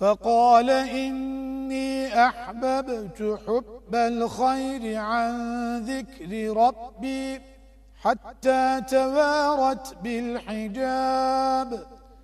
فقال إني أحببت حب الخير عن ذكر ربي حتى توارت بالحجاب.